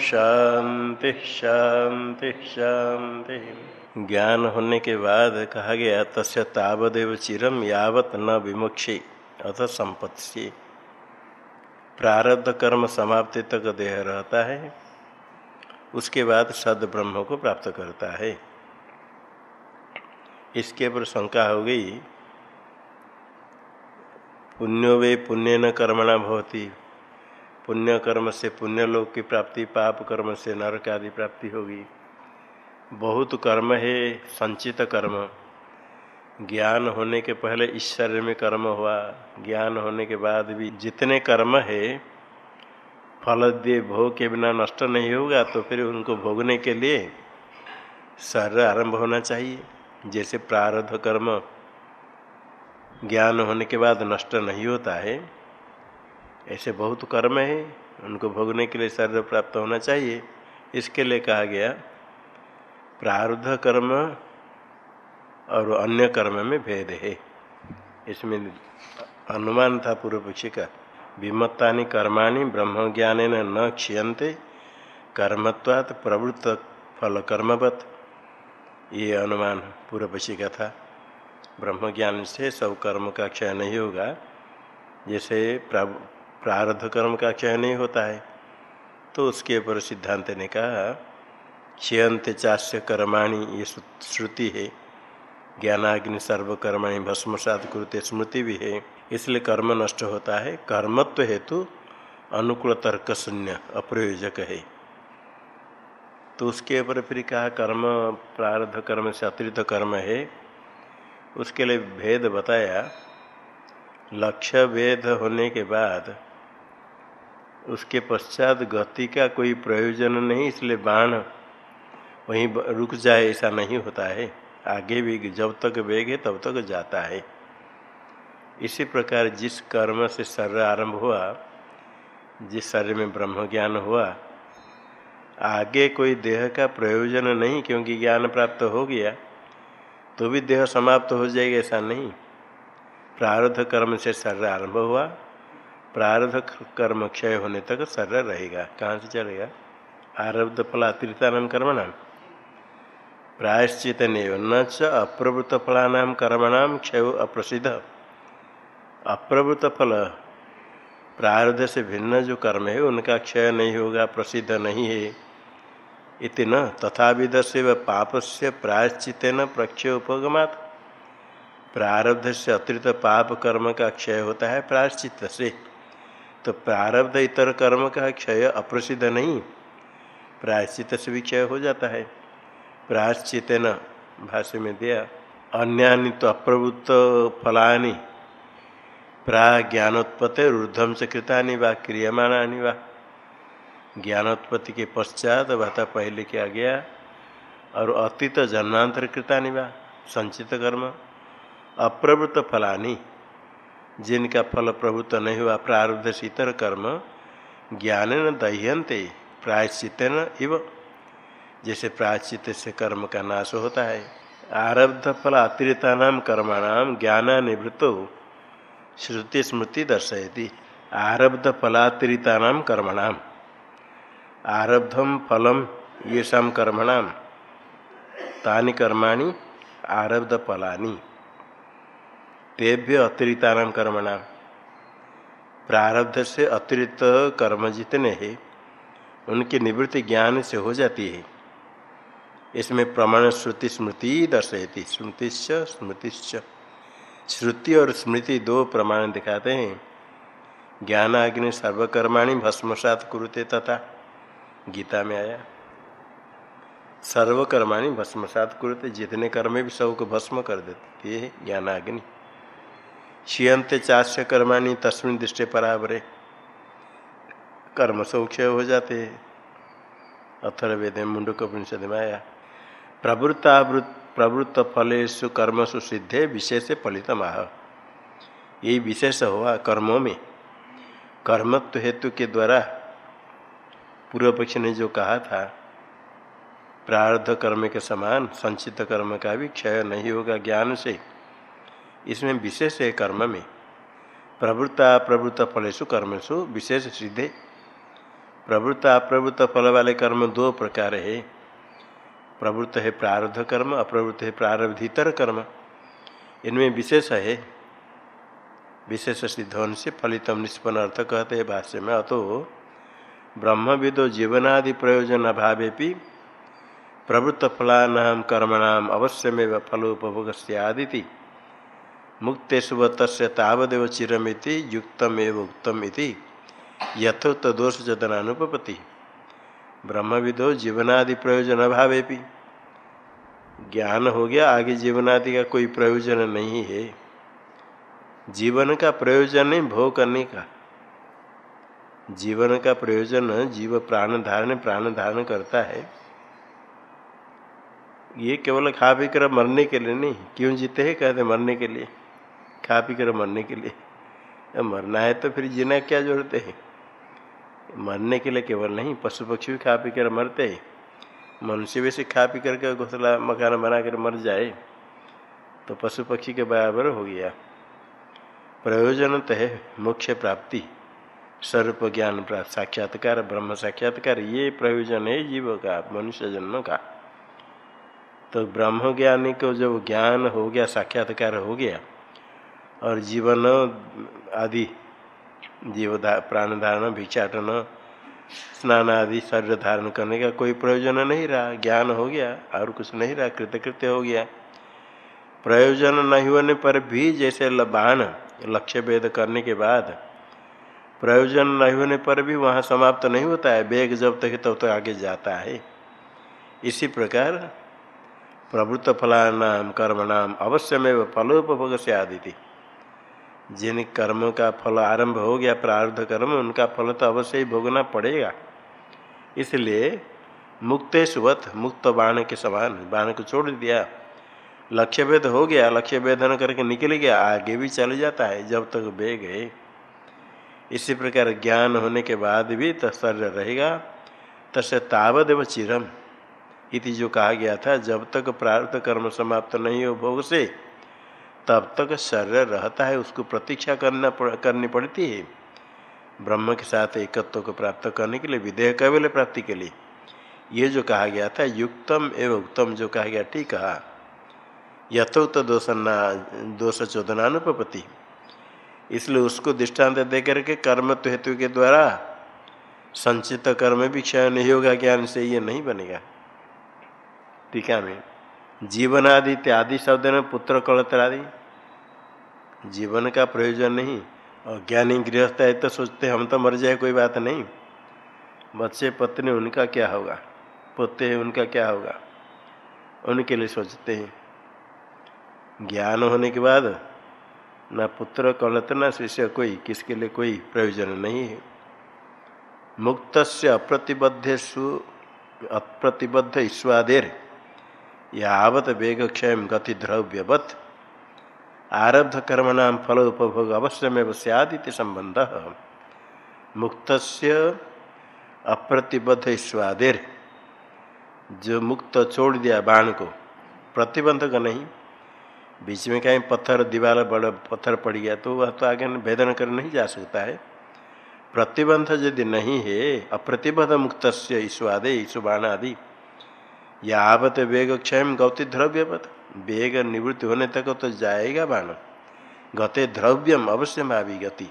शांति शांति शांति। ज्ञान होने के बाद कहा गया, तस्य तावदेव चिरम यावत न विमुक्षी, अथ संपत्ति। प्रारब्ध कर्म समाप्ति तक देह रहता है, उसके बाद सद ब्रह्म को प्राप्त करता है। इसके ऊपर शंका हो गई, पुण्यो वे पुण्य न कर्मणा भवती। पुण्य कर्म से पुण्य लोक की प्राप्ति, पाप कर्म से नरक आदि प्राप्ति होगी। बहुत कर्म है, संचित कर्म। ज्ञान होने के पहले शरीर में कर्म हुआ। ज्ञान होने के बाद भी जितने कर्म है, फल दे भोग के बिना नष्ट नहीं होगा तो फिर उनको भोगने के लिए शरीर आरंभ होना चाहिए। जैसे प्रारब्ध कर्म, ज्ञान होने के बाद नष्ट नहीं होता है ऐसे बहुत कर्म है, उनको भोगने के लिए शरीर प्राप्त होना चाहिए। इसके लिए कहा गया प्रारब्ध कर्म और अन्य कर्म में भेद है। इसमें अनुमान था पूर्व पक्षी का विमत्ता कर्माणि ब्रह्म ज्ञान न क्षीयते कर्मत्वात् प्रवृत्त फल कर्मवत ये अनुमान पूर्व पक्षी का था। ब्रह्म ज्ञान से सब कर्म का क्षय नहीं होगा। जैसे प्रारब्ध कर्म का क्षय नहीं होता है? तो उसके ऊपर सिद्धांत ने कहा क्षयंत चाष्य कर्माणी, ये श्रुति है। ज्ञानाग्नि सर्वकर्माणी भस्मसात कुरुते स्मृति भी है। इसलिए कर्म नष्ट होता है। कर्मत्व हेतु अनुकूल तर्क शून्य अप्रयोजक है। तो उसके ऊपर फिर कहा, कर्म, प्रारब्ध कर्म से अतिरिक्त कर्म है। उसके लिए भेद बताया, लक्ष्य भेद होने के बाद उसके पश्चात गति का कोई प्रयोजन नहीं, इसलिए बाण वहीं रुक जाए, ऐसा नहीं होता है। आगे भी जब तक वेग है, तब तक जाता है। इसी प्रकार जिस कर्म से शरीर आरंभ हुआ, जिस शरीर में ब्रह्म ज्ञान हुआ, आगे कोई देह का प्रयोजन नहीं, क्योंकि ज्ञान प्राप्त हो गया तो भी देह समाप्त हो जाएगा, ऐसा नहीं। प्रारब्ध कर्म से शरीर आरंभ हुआ प्रारब्ध कर्म क्षय होने तक शरीर रहेगा। कहाँ से चलेगा? आरब्ध फलातीर्थान कर्म नाम प्रायश्चित न च अप्रवृत्त फलानाम कर्मणाम क्षय अप्रसिद्ध। अप्रवृत्त फल प्रारब्ध से भिन्न जो कर्म है, उनका क्षय नहीं होगा, प्रसिद्ध नहीं है। इति न तथा विध से पाप से प्रायश्चित न प्रक्षय उपगमात। प्रारब्ध से अतिरिक्त पाप कर्म का क्षय होता है प्रायश्चित से। तो प्रारब्ध इतर कर्म का क्षय अप्रसिद्ध नहीं। प्रायश्चित से भी क्षय हो जाता है। प्रायश्चित न, भाष्य में दिया, अन्यानि तो अप्रभुत फलानि, प्राज्ञानोत्पत्ति ऊर्धम से कृतानि वा क्रियमाणा वा। ज्ञानोत्पत्ति के पश्चात भाता पहले किया गया, और अतीत जन्मांतर कृतानि वा, संचित कर्म, अप्रवृत्त फलानि। जिनका फल प्रभुत्व नहीं हुआ प्रारब्ध शीतर कर्म ज्ञान न दह्यंते प्रायश्चित न इव। जैसे प्रायश्चित से कर्म का नाश होता है। आरब्ध फल अतिरिता नाम कर्माणाम ज्ञान निवृत्त श्रुति स्मृति दर्शयती। आरब्ध फलातिरिता नाम कर्मणाम आरब्धम फलम ये शाम कर्मणाम तानि कर्माणि आरब्ध फलानी। तेभ्य अतिरिक्तान कर्मणाम प्रारब्ध से अतिरिक्त कर्म जितने हैं, उनकी निवृत्ति ज्ञान से हो जाती है। इसमें प्रमाण श्रुति स्मृति दर्शयती। स्मृतिश्च स्मृतिश्च। श्रुति और स्मृति दो प्रमाण दिखाते हैं। ज्ञान अग्नि सर्वकर्माणी भस्मसात कुरुते तथा। गीता में आया। सर्वकर्माणी भस्मसात कुरुते, जितने कर्म भी सबको भस्म कर देते ये ज्ञानाग्नि। क्षीयते चाष्य कर्माणी तस्मिन दृष्टि परावरे। कर्म सौक्षय हो जाते। अथर्वेद मुंडक उपनिषद में आया प्रवृत्त फलेशु कर्मसु सिद्धे विशेष फलित माह यही विशेष हुआ कर्मों में। कर्मत्व हेतु के द्वारा पूर्व पक्ष ने जो कहा था प्रारब्ध कर्म के समान, संचित कर्म का भी क्षय नहीं होगा ज्ञान से। इसमें विशेष है कर्म में। प्रवृत्ता, प्रवृत्त फलेशु कर्मसु विशेष सिद्धे। प्रवृत्त फल वाले कर्म दो प्रकार है। प्रवृत्त है प्रारब्ध कर्म, अप्रवृत्त है प्रारब्धितर कर्म। इनमें विशेष है। विशेष सिद्ध होने से फलितम निष्पन्न अर्थ कहते हैं भाष्य में, अतो ब्रह्म विदो जीवनादि प्रयोजन अभावे प्रवृत्त फलानाम कर्मणाम अवश्यमेव फलोपभोग सदिति मुक्तेशु तस्य तावदेव चिरमिति युक्तमेव उक्तम इति दोष जतनानुपति ब्रह्म विदो जीवनादि प्रयोजन अभावे भी ज्ञान हो गया, आगे जीवनादि का कोई प्रयोजन नहीं है। जीवन का प्रयोजन नहीं, भोग करने का। जीवन का प्रयोजन जीव प्राण धारण प्राण धारण करता है। ये केवल खा पी कर मरने के लिए नहीं, क्यों जीते हैं? कहते मरने के लिए। खा पी कर मरने के लिए। मरना है तो फिर जीना क्या ज़रूरत है? मरने के लिए केवल नहीं पशु पक्षी भी खा पी कर मरते हैं। मनुष्य भी से खा पी करके घोसला, मकान बना कर मर जाए तो पशु पक्षी के बराबर हो गया। प्रयोजन तो है मुख्य प्राप्ति स्वरूप ज्ञान प्राप्त, साक्षात्कार, ब्रह्म साक्षात्कार, ये प्रयोजन है जीव का, मनुष्य जन्म का। तो ब्रह्म ज्ञानी को जब ज्ञान हो गया, साक्षात्कार हो गया और जीवन, आदि जीव प्राण धारण भिक्षाटन स्नान आदि, शरीर धारण करने का कोई प्रयोजन नहीं रहा। ज्ञान हो गया और कुछ नहीं रहा, कृतकृत्य हो गया। प्रयोजन नहीं होने पर भी जैसे बाण लक्ष्य भेद करने के बाद प्रयोजन नहीं होने पर भी वहाँ समाप्त नहीं होता है। वेग जब तक तब तक आगे जाता है। इसी प्रकार प्रवृत्त फलानाम कर्मणाम अवश्यमेव फलोपभोग से आदि जिन कर्म का फल आरंभ हो गया, प्रारब्ध कर्म, उनका फल तो अवश्य ही भोगना पड़ेगा। इसलिए मुक्तेशवत, मुक्त बाण के समान, बाण को छोड़ दिया। लक्ष्य भेद हो गया लक्ष्य भेदन करके निकल गया, आगे भी चल जाता है, जब तक बेग है। इसी प्रकार ज्ञान होने के बाद भी तत्सर्य रहेगा। तस्य तावदेव चिरम, इति जो कहा गया था, जब तक प्रार्थ कर्म समाप्त नहीं हो, भोग से तब तक शरीर रहता है उसको प्रतीक्षा करना पड़, करनी पड़ती है। ब्रह्म के साथ एकत्व को प्राप्त करने के लिए विधेय कैवल्य प्राप्ति के लिए। ये जो कहा गया था युक्तम एवं उत्तम जो कहा गया ठीक कहा। यथोक्त दोषना दोष चोदनानुपति इसलिए उसको दृष्टांत दे करके कर्म तो हेतु के द्वारा संचित कर्म भी क्षय नहीं होगा ज्ञान से ये नहीं बनेगा। टीका में जीवन आदि इत्यादि शब्द में पुत्र कलत्र आदि जीवन का प्रयोजन नहीं और ज्ञानी गृहस्थ है तो सोचते हम तो मर जाए, कोई बात नहीं। बच्चे पत्नी उनका क्या होगा? पोते हैं, उनका क्या होगा? उनके लिए सोचते हैं। ज्ञान होने के बाद न पुत्र कलत, न शिष्य कोई, किसके लिए कोई प्रयोजन नहीं है। मुक्त से अप्रतिबद्ध सु अप्रतिबद्ध ईश्वादेर। यावत वेग क्षय गति द्रव्यवत आरब्ध कर्म नाम फल उपभोग अवश्यमेव सदित संबंध मुक्त अप्रतिबद्ध ईश्वादेर जो मुक्त छोड़ दिया बाण को प्रतिबंधक नहीं। बीच में कहीं पत्थर, दीवार, बड़ा पत्थर पड़ गया तो वह तो आगे भेदन कर नहीं जा सकता है। प्रतिबंध यदि नहीं है, अप्रतिबद्ध मुक्त ईश्वादे ईशुबाण आदि यावत वेग क्षय गौती द्रव्यवत। वेग निवृत्ति होने तक तो जाएगा बाण। गते द्रव्यम अवश्य भावी गति।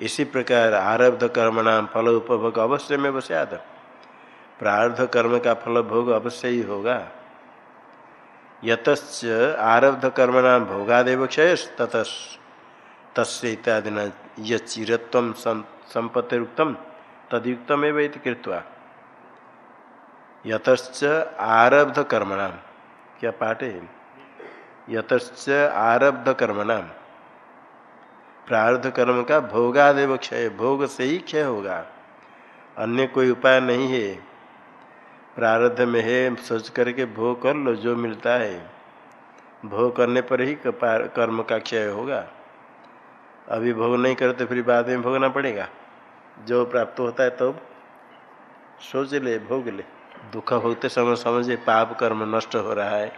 इसी प्रकार आरब्ध कर्म नाम फल उपभोग अवश्य में बसाद प्रारब्ध कर्म का फल भोग अवश्य ही होगा। यतच आरब्ध कर्म नाम भोगादेव क्षय तत तस् इत्यादि चिरत्व संपत्तिरुक्तम तदयुक्तम एवं कृत्वा। यतच आरब्ध कर्मणाम क्या पाठ है? यतच आरब्ध कर्मणाम प्रारब्ध कर्म का भोगादेव क्षय भोग से ही क्षय होगा। अन्य कोई उपाय नहीं है। प्रारब्ध में है, सोच करके भोग कर लो, जो मिलता है। भोग करने पर ही कर्म का क्षय होगा। अभी भोग नहीं करे तो फिर बाद में भोगना पड़ेगा। जो प्राप्त होता है तो सोच ले, भोग ले। दुख होते समय समझे पाप कर्म नष्ट हो रहा है।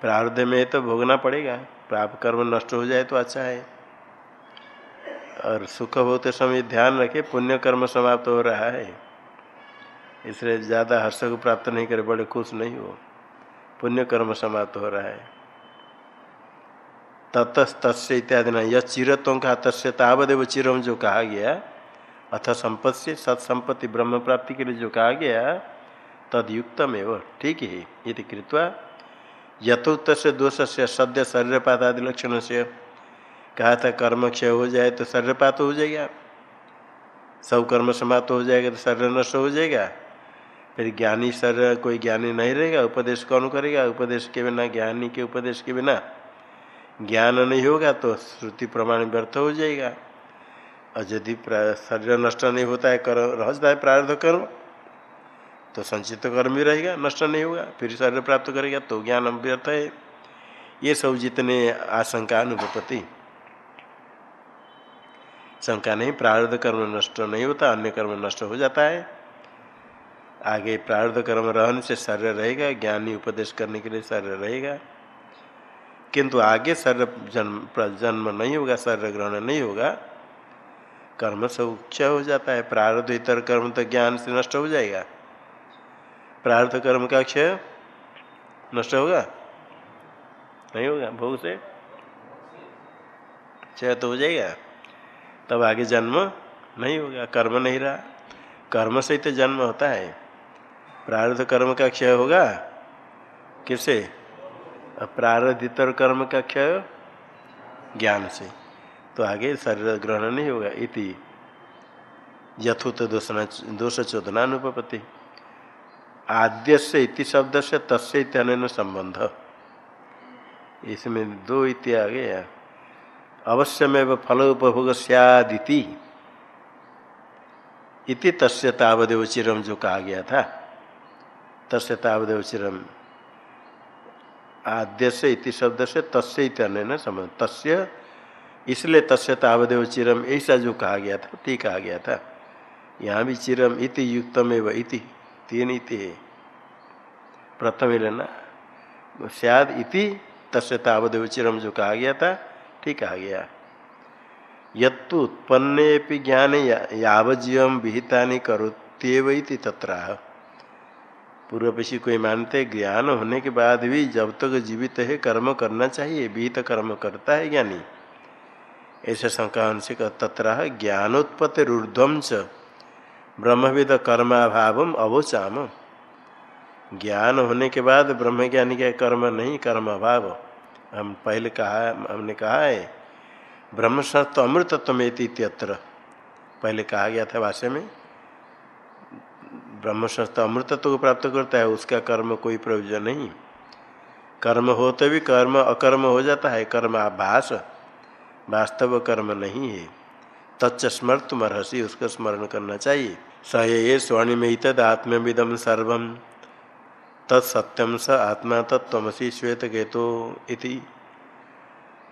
प्रारब्ध में तो भोगना पड़ेगा, पाप कर्म नष्ट हो जाए तो अच्छा है। और सुख होते समय ध्यान रखे पुण्य कर्म समाप्त हो रहा है। इसलिए ज़्यादा हर्ष को प्राप्त नहीं करे, बड़े खुश नहीं हो। पुण्य कर्म समाप्त हो रहा है। ततस्त इत्यादि न, यह चिरत्व का तस्य तावदेव चिरम जो कहा गया अथ संपत्ति से सत्संपत्ति ब्रह्म प्राप्ति के लिए जो कहा गया तदयुक्तम एवं ठीक है। ये कृत्वा यथोक्त से दोष से सद्य शरीरपात आदि लक्षण से कहा था, कर्म क्षय हो जाए तो शरीरपात हो जाएगा। सब कर्म समाप्त हो जाएगा तो शरीर नष्ट हो जाएगा। फिर ज्ञानी शरीर, कोई ज्ञानी नहीं रहेगा, उपदेश कौन करेगा? उपदेश के बिना, ज्ञानी के उपदेश के बिना। ज्ञान नहीं होगा तो श्रुति प्रमाण व्यर्थ हो जाएगा। और यदि शरीर नष्ट नहीं होता है, कर रह जाता है प्रारब्ध कर्म तो संचित कर्म भी रहेगा, नष्ट नहीं होगा, फिर शरीर प्राप्त करेगा तो ज्ञान व्यर्थ है। ये सब जितने आशंका अनुपति शंका नहीं, प्रारब्ध कर्म नष्ट नहीं होता, अन्य कर्म नष्ट हो जाता है। आगे प्रारब्ध कर्म रहने से शरीर रहेगा, ज्ञानी उपदेश करने के लिए शरीर रहेगा। किंतु आगे शरीर जन्म जन्म नहीं होगा, शरीर ग्रहण नहीं होगा कर्म से क्षय हो जाता है, प्रारब्ध इतर कर्म तो ज्ञान से नष्ट हो जाएगा। प्रार्थ कर्म का क्षय नष्ट होगा? नहीं होगा, भोग से? क्षय तो हो जाएगा। तब आगे जन्म नहीं होगा, कर्म नहीं रहा। कर्म से ही तो जन्म होता है। प्रारब्ध कर्म का क्षय होगा? किससे प्रारब्धितर कर्म का क्षय ज्ञान से। तो आगे शरीर ग्रहण नहीं होगा, इति यथोत दोष दोष चोदनानुपति आद्य से इति शब्द से तस्य इतने संबंध। इसमें दो इति आ गया अवश्यमेव फल उपभोग सदिति इति तस्य तावदेव चिरम जो कहा गया था। तस्य तावदेव चिरम आद्य से इति शब्द से तस्य इतने संबंध। तस्य इसलिए तस्य तावदेव चिरम, ऐसा जो कहा गया था ठीक कहा गया था। यहाँ भी चिरम इति युक्तमेव इति, तीन इति है। प्रथम ही लेना इति तस्य तावदेव चिरम जो कहा गया था ठीक कहा गया। यत्तु उत्पन्ने ज्ञान यावजीव विहिता करोत्यव तत्र पूर्व पेशी कोई मानते, ज्ञान होने के बाद भी जब तक जीवित है, कर्म करना चाहिए, विहित कर्म करता है ज्ञानी। ऐसे शंका से तत्र ज्ञानोत्पत्ति ऊर्ध्वम च ब्रह्मविद कर्माभाव अवोचाम। ज्ञान होने के बाद ब्रह्म ज्ञानी का कर्म नहीं कर्म अभाव हम पहले कहा, हमने कहा है ब्रह्म सत्व में इत्यत्र। पहले कहा गया था भाष्य में ब्रह्म सत्व अमृतत्व को प्राप्त करता है, उसका कर्म कोई प्रयोजन नहीं। कर्म हो तो भी कर्म, अकर्म हो जाता है कर्म आभास वास्तव कर्म नहीं है। तच्च स्मर्त मरहसी, उसका स्मरण करना चाहिए। स ये स्वर्ण में तद आत्मविदम सर्वम तत्सत्यम स आत्मा तत्वसी श्वेत केतो इति।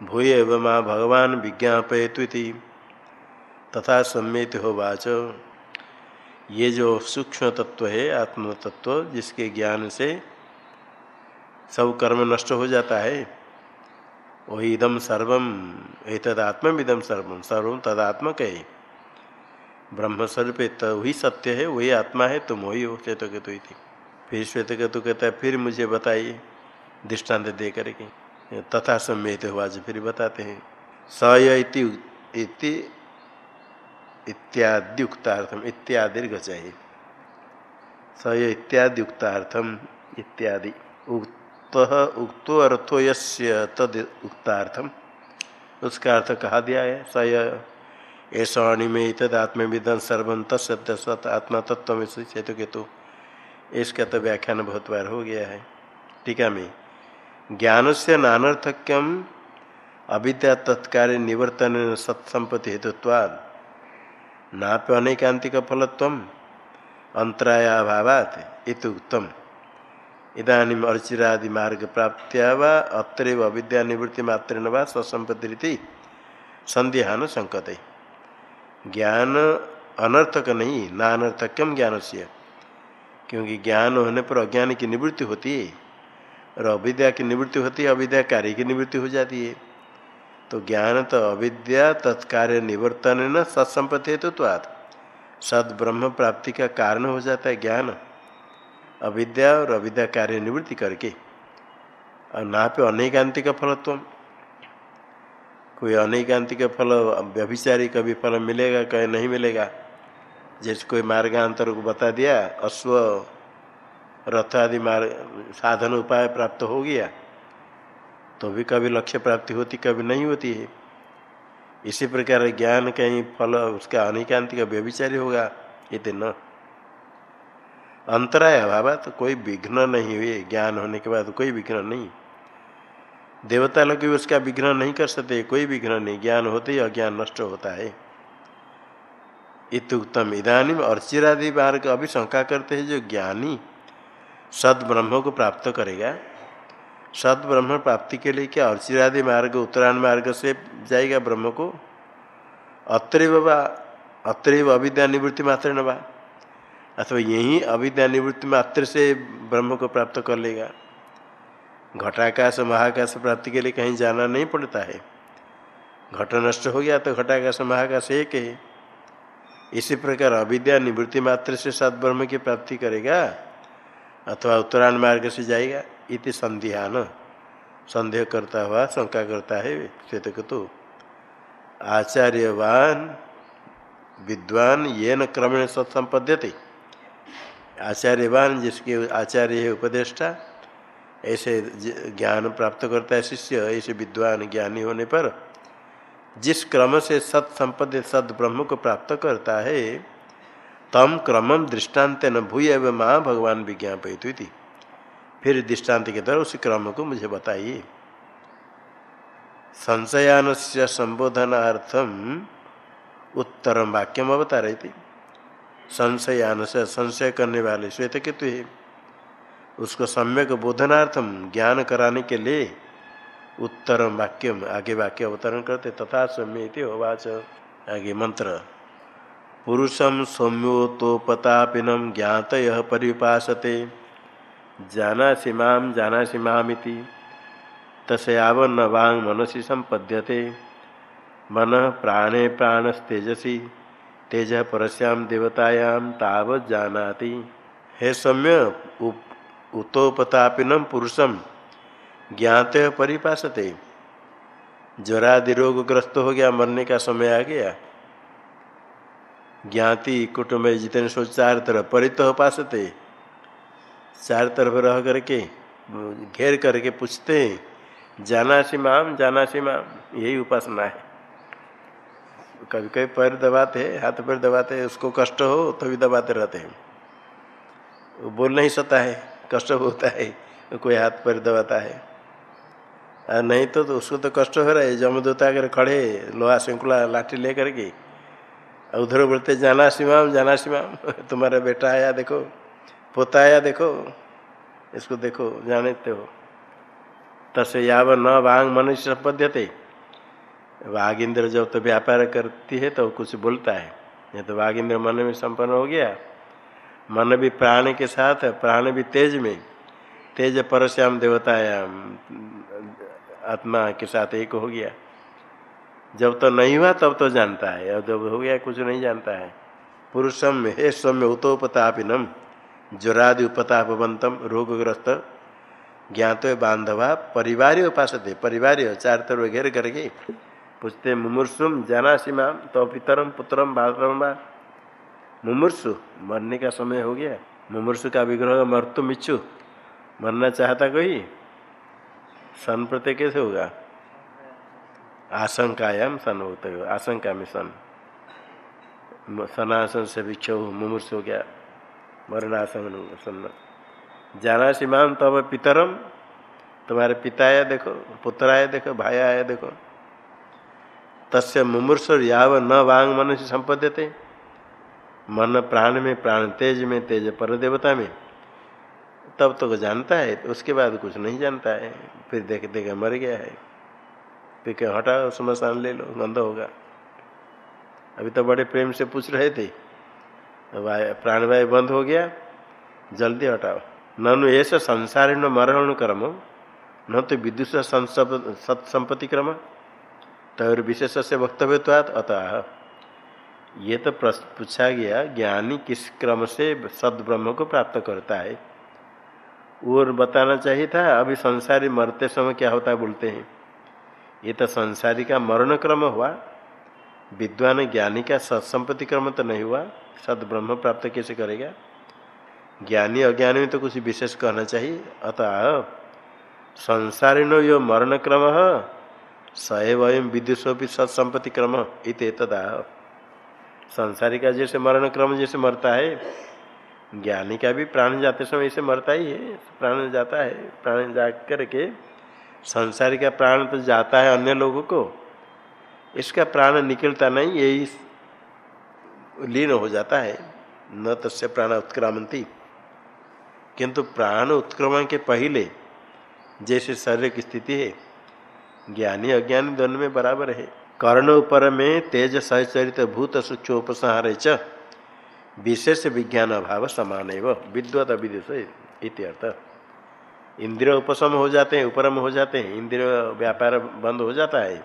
भूय एव भगवान विज्ञापयतु तथा सम्मेत हो वाच। ये जो सूक्ष्म तत्व है आत्म तत्व जिसके ज्ञान से सब कर्म नष्ट हो जाता है वही इदम सर्वम एतदात्मिदम सर्वम सर्वम तदात्मक। है ब्रह्म स्वरूप तो वही सत्य है वही आत्मा है, तुम वही हो चेत के तो फिर तो कहता है, फिर मुझे बताइए, दृष्टांत दे करके। तथा सम्मित हुआ जो फिर बताते हैं। स इति इत्यादि उक्तार्थम इत्यादि चाहिए स इत्यादि उक्तार्थम इत्यादि। उक्त उक्तो अर्थो यस्य तद उक्तार्थम। उसका अर्थ कहा दिया है, स ऐसा अणिमें तद आत्मविदन सर्वम तत्सत्य सत आत्मा तत्व में चेतु केतु इसका तो व्याख्यान बहुत बार हो गया है। टीका में। ज्ञान से नानर्थक्यम अविद्या तत्कार्य निवर्तन सत्संपत्ति हेतुत्वाद नाप्य अनेकांतिक फलत्व अंतरायाभावात इतुक्तम इधानी अर्चिरादि मार्ग प्राप्त्या व अत्रैव अविद्या निवृत्ति मात्रेण व स्वसंपत्ति संदेहान संकते ज्ञान अनर्थक नहीं न अनर्थक्यम ज्ञान से क्योंकि ज्ञान होने पर अज्ञान की निवृत्ति होती है, और अविद्या की निवृत्ति होती है अविद्या कार्य की निवृत्ति हो जाती है। तो ज्ञान तो अविद्या तत्कार्य निवर्तन न सत्संपत्ति हेतुत्वात्। सद ब्रह्म प्राप्ति का कारण हो जाता है ज्ञान। अविद्या और अविद्या कार्य निवृत्ति करके। और ना पे अनेकांतिक फलत्व कोई अनेकांतिक फल व्यभिचारी कभी फल मिलेगा, कहीं नहीं मिलेगा। जैसे कोई मार्गांतर को बता दिया, अश्व रथ आदि मार्ग, साधन उपाय प्राप्त हो गया तो भी कभी लक्ष्य प्राप्ति होती, कभी नहीं होती है। इसी प्रकार ज्ञान कहीं फल, उसका अनेकांतिक व्यभिचारी होगा इतना अंतराय अभाव तो कोई विघ्न नहीं हुए, ज्ञान होने के बाद कोई विघ्न नहीं। देवता लोग भी उसका विघ्न नहीं कर सकते, कोई विघ्न नहीं, ज्ञान होते ही अज्ञान नष्ट होता है। इतुक्तम इधानी अर्चिरादि मार्ग अभी शंका करते हैं, जो ज्ञानी सद ब्रह्म को प्राप्त करेगा। सद ब्रह्म प्राप्ति के लिए क्या अर्चिरादि मार्ग, उत्तरायण मार्ग से जाएगा ब्रह्म को? अत्रैव वा, अत्रैव अविद्या निवृत्ति मात्र न अथवा यही अविद्या निवृत्ति मात्र से ब्रह्म को प्राप्त कर लेगा। घटाकाश महाकाश प्राप्ति के लिए कहीं जाना नहीं पड़ता है। घट नष्ट हो गया तो घटाकाश महाकाश एक है। इसी प्रकार अविद्या निवृत्ति मात्र से सात ब्रह्म की प्राप्ति करेगा अथवा उत्तरायण मार्ग से जाएगा। इति संध्यान। संदेह करता हुआ, शंका करता है श्वेत तो आचार्यवान, विद्वान ये न क्रमेण सत्संपद्यते आचार्यवान जिसके आचार्य है, उपदेष्टा, ऐसे ज्ञान प्राप्त करता है शिष्य, ऐसे विद्वान ज्ञानी होने पर, जिस क्रम से सत संपद सद ब्रह्म को प्राप्त करता है, तम क्रमम दृष्टांत न भूय एवं माँ भगवान विज्ञापित हुई थी फिर दृष्टांत के द्वारा उस क्रम को मुझे बताइए। संशयान से संबोधनार्थम उत्तरम वाक्यम बता रही थी संशयान से संशय करने वाले श्वेत केतु है। उसको सम्यक बोधनार्थम ज्ञान कराने के लिए उत्तर वाक्यम, आगे वाक्य अवतरण करते, तथा सौम्य होवाच। आगे मंत्र। पुरुषम सौम्योतोपतापिनम ज्ञात यह परिपासते। जानासी माम जानासी मामिति तस्यावन वांग मनसी संपद्यते मन प्राणे प्राणस्तेजसी। तेज परस्याम देवतायाम तावत जानाति। हे सम्य उतोपतापिनम पुरुषम ज्ञात परिपासते। ज्वरादि रोगग्रस्त हो गया, मरने का समय आ गया। ज्ञाति कुटुंब जितने सो चार तरफ़ परित हो पासते। चार तरफ़ रह करके, घेर करके पूछते जाना सी माम जाना सी माम, यही उपासना है। कभी कभी पैर दबाते हाथ पैर दबाते उसको कष्ट हो तो भी दबाते रहते हैं। वो बोल नहीं सकता है कष्ट होता है कोई हाथ पैर दबाता है। और नहीं तो, तो उसको तो कष्ट हो रहा है जमदूता अगर खड़े लोहा श्रृंखला लाठी ले करके उधर बोलते जाना सिमाम जाना सिमाम तुम्हारा बेटा आया देखो पोता आया देखो इसको देखो जानते हो तसे याव न वांग मनुष्य पद्यते वाघ इंद्र जब तो व्यापार करती है तो कुछ बोलता है। नहीं तो वाघ इंद्र मन में संपन्न हो गया। मन भी प्राण के साथ, प्राण भी तेज में। तेज परश्याम देवतायाम आत्मा के साथ एक हो गया। जब तो नहीं हुआ तब तो जानता है। और जब हो गया कुछ नहीं जानता है। पुरुषम हे सौम्य उतोपतापिनम, ज्वरादि उपतापवंतम, रोगग्रस्त ज्ञात बांधवा परिवार उपास परिवार चार तरह घेर करके। पूछते मुमूर्सुम जाना सीमा तो पितरम पुत्रम बालरम बा। मुमूर्सु, मरने का समय हो गया। मुमूर्सु का विग्रह, मर्तुम इच्छु। मरना चाहता कोई? सन प्रत्यय कैसे होगा? आशंकायाम सन होते हो आशंका में सन। सनासन से भिक्षु, मुमूर्स हो गया। मरणासन सन। जाना सीमाम तब पितरम, तुम्हारे पिता आया देखो पुत्र आया देखो भाई आया देखो। तस्य मुमूर्ष याव न वांग मन से संपद्यते मन प्राण में, प्राण तेज में, तेज पर देवता में। तब तो जानता है, उसके बाद कुछ नहीं जानता है। फिर देख देख, मर गया है। फिर क्या हटाओ शमशान ले लो, गंदा होगा। अभी तो बड़े प्रेम से पूछ रहे थे। प्राणवायु बंद हो गया। जल्दी हटाओ। ननु ऐसा संसार न मरण कर्म, न तो विदुष सत्संपत्ति क्रम। तैर विशेष से वक्तव्य तो अतः। ये तो पूछा गया, ज्ञानी किस क्रम से सद ब्रह्म को प्राप्त करता है? और बताना चाहिए था, अभी संसारी मरते समय क्या होता है बोलते हैं। ये तो संसारी का मरण क्रम हुआ। विद्वान ज्ञानी का सत्संपत्ति क्रम तो नहीं हुआ। सद ब्रह्म प्राप्त कैसे करेगा? ज्ञानी अज्ञानी में तो कुछ विशेष कहना चाहिए। अतः संसारिणो यो मरण क्रम सएव अयम विदुषो भी सत्संपत्ति क्रम इत संसारी का जैसे मरण क्रम जैसे मरता है, ज्ञानी का भी प्राण जाते समय ऐसे मरता ही है, प्राण जाता है, प्राण जा करके संसारी का प्राण तो जाता है अन्य लोगों को, इसका प्राण निकलता नहीं, यही लीन हो जाता है, न तस्य प्राण उत्क्रामंती। किंतु प्राण उत्क्रमण के पहले जैसे शरीर की स्थिति है ज्ञानी अज्ञानी दोनों में बराबर है। कर्ण ऊपर में तेज सहचरित भूत सूक्ष्मोपसंहार च। विशेष विज्ञान अभाव समान एवं। विद्वत अविदुष इत्यर्थ। इंद्रिय उपशम हो जाते हैं, उपरम हो जाते हैं। इंद्रिय व्यापार बंद हो जाता है।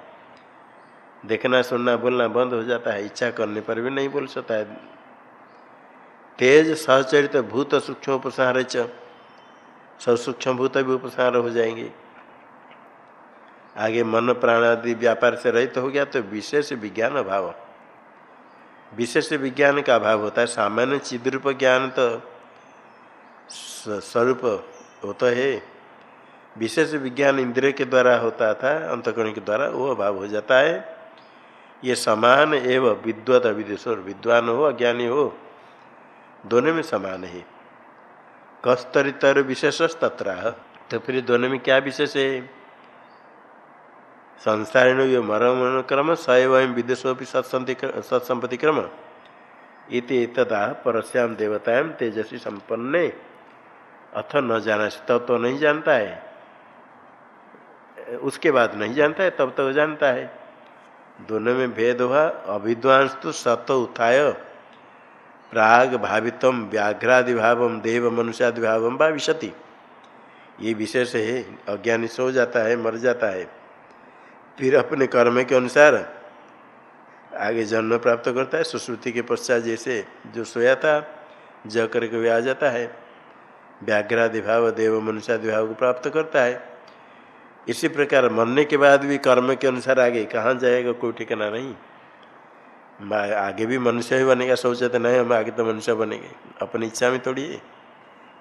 देखना, सुनना, बोलना बंद हो जाता है। इच्छा करने पर भी नहीं बोल सकता है। तेज सहचरित भूत सूक्ष्म उपसंहार सब सूक्ष्म भूत भी उपसंहार हो जाएँगे। आगे मन प्राण आदि व्यापार से रहित तो हो गया तो विशेष विज्ञान अभाव। विशेष विज्ञान का अभाव होता है। सामान्य चिद्रूप ज्ञान तो स्वरूप होता है। विशेष विज्ञान इंद्रिय के द्वारा होता था, अंतकरण के द्वारा, वो अभाव हो जाता है। ये समान एवं विद्वत अविदेश्वर विद्वान हो, अज्ञानी हो, दोनों में समान है। कस्तरितर विशेष तत्र तो फिर दोनों में क्या विशेष है? संसारिण मरण क्रम सैवयम विदेशोपि सत्संपत्ति क्रम इति तथा परस्याम देवताएँ तेजस्वी संपन्न अथ न जाना तब तो नहीं जानता है। उसके बाद नहीं जानता है, तब तो जानता है। दोनों में भेद हुआ अविद्वांस तो सत उठाय प्राग भावितम व्याघ्रादि भाव देव मनुष्यादि भाव विशति ये विशेष है, अज्ञानी सो जाता है, मर जाता है। फिर अपने कर्म के अनुसार आगे जन्म प्राप्त करता है। सुश्रुति के पश्चात जैसे जो सोया था ज करके वे आ जाता है। व्याघ्रादि भाव, देव मनुष्यादि भाव को प्राप्त करता है। इसी प्रकार मरने के बाद भी कर्म के अनुसार आगे कहाँ जाएगा, कोई ठिकाना नहीं। आगे भी मनुष्य ही बनेगा सोचते नहीं, हम आगे तो मनुष्य बनेंगे। अपनी इच्छा में थोड़ी